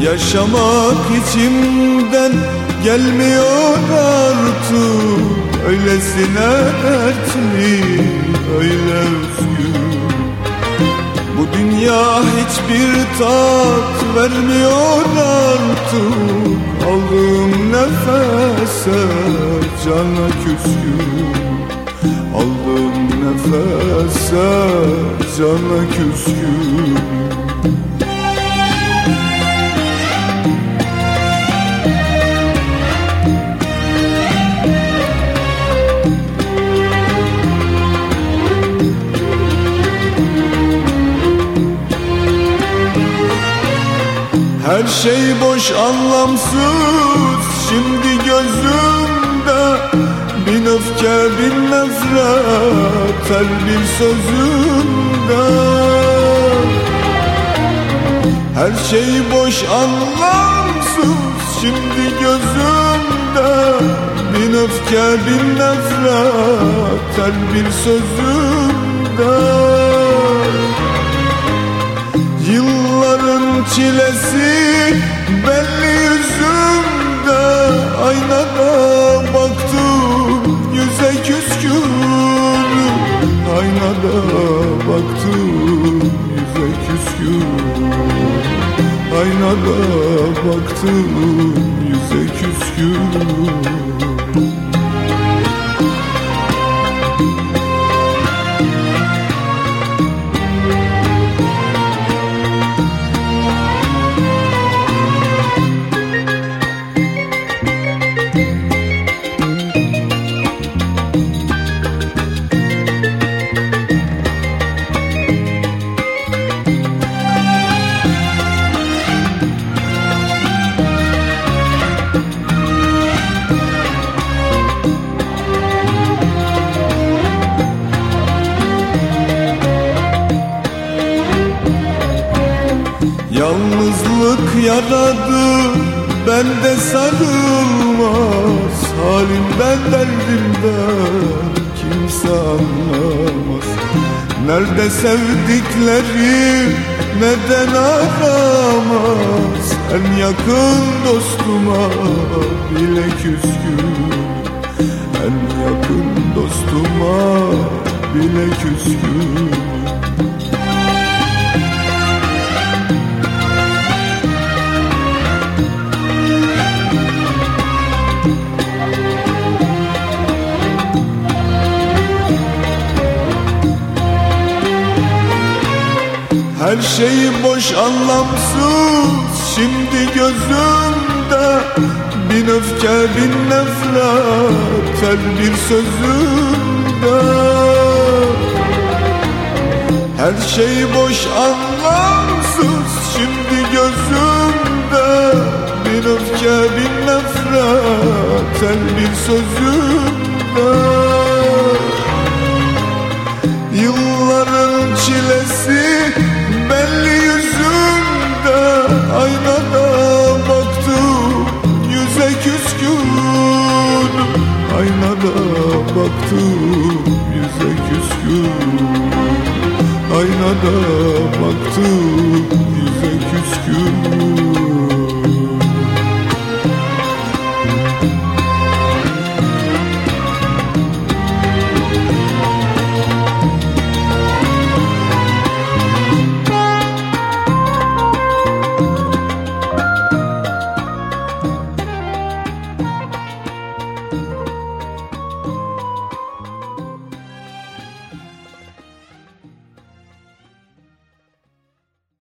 Yaşamak içimden gelmiyor artık. Öylesine dertli, öyle özgür. Bu dünya hiçbir tat vermiyor artık. Aldığım nefese cana küskün. Aldığım nefese cana küskün Her şey boş anlamsız. Şimdi gözümde Bin öfke bin nefret. Her bir sözümde. Her şey boş anlamsız. Şimdi gözümde Bin öfke bin nefret. Her bir sözümde çilesi. Belli yüzümde Aynada baktım. Yüze küskün Aynada baktım. Yüze küskün Aynada baktım. Yüze küskün Yalnızlık yaradı bende sarılmaz. Halimden derdimden kimse anlamaz. Nerede sevdikleri neden aramaz? En yakın dostuma bile küskün. En yakın dostuma bile küskün Her şey boş anlamsız. Şimdi gözümde Bin öfke bin nefret. Her bir sözümde. Her şey boş anlamsız. Şimdi gözümde Bin öfke bin nefret. Her bir sözümde. Yılların çilesi baktım yüze küskün. Aynada baktım yüze küskün.